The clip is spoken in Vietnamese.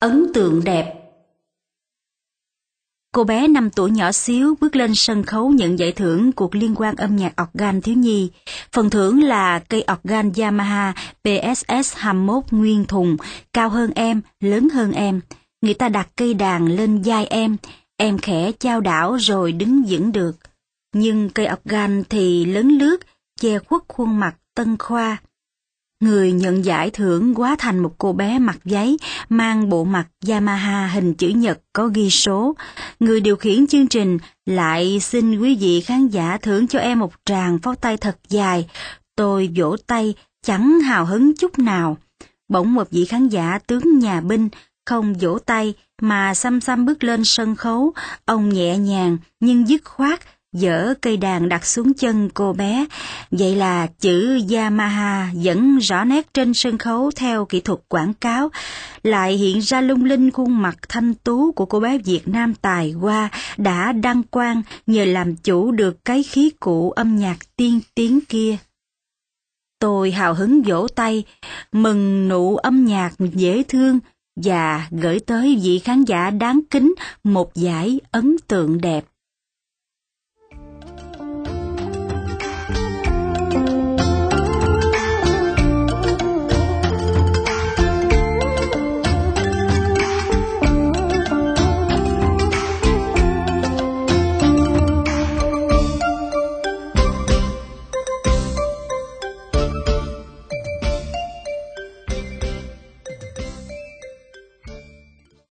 Ấn tượng đẹp Cô bé 5 tuổi nhỏ xíu bước lên sân khấu nhận giải thưởng cuộc liên quan âm nhạc organ thiếu nhi. Phần thưởng là cây organ Yamaha PSS 21 nguyên thùng, cao hơn em, lớn hơn em. Người ta đặt cây đàn lên vai em, em khẽ trao đảo rồi đứng vững được. Nhưng cây organ thì lớn lướt, che khuất khuôn mặt tân khoa. Người nhận giải thưởng quá thành một cô bé mặc giấy, mang bộ mặt Yamaha hình chữ nhật có ghi số. Người điều khiển chương trình lại xin quý vị khán giả thưởng cho em một tràng pháo tay thật dài. Tôi vỗ tay, chẳng hào hứng chút nào. Bỗng một vị khán giả tướng nhà binh, không vỗ tay mà xăm xăm bước lên sân khấu, ông nhẹ nhàng nhưng dứt khoát dở cây đàn đặt xuống chân cô bé. Vậy là chữ Yamaha vẫn rõ nét trên sân khấu theo kỹ thuật quảng cáo, lại hiện ra lung linh khuôn mặt thanh tú của cô bé Việt Nam tài hoa đã đăng quang nhờ làm chủ được cái khí cụ âm nhạc tiên tiến kia. Tôi hào hứng vỗ tay, mừng nụ âm nhạc dễ thương và gửi tới vị khán giả đáng kính một giải ấn tượng đẹp.